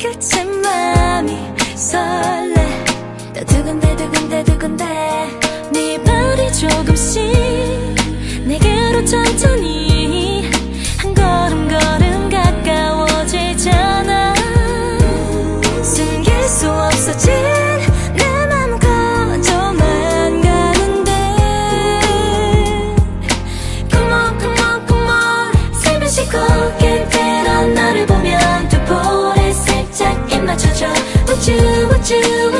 그쳐, 마음이.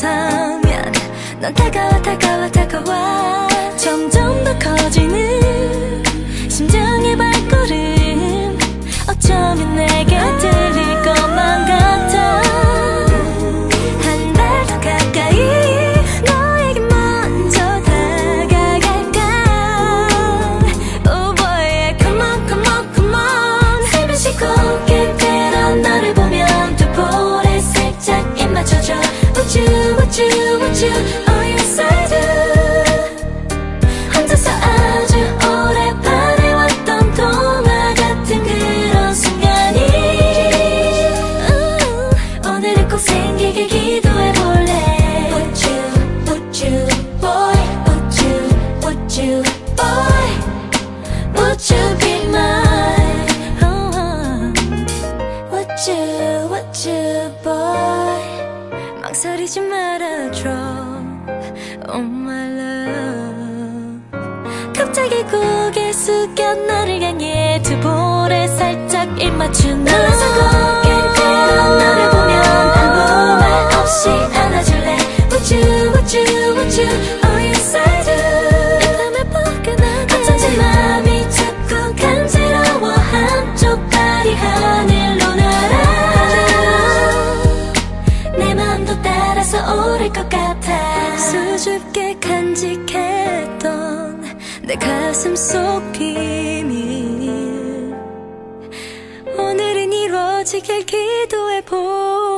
서면 넌 다가와 다가와 다가와. 점점 더 커지는 버리지 말아줘. Oh my love. 갑자기 고개 숙여 나를 향해 두 볼에 살짝 입맞춘 너서 내 가슴 속 비밀 오늘은 이루어지길 기도해보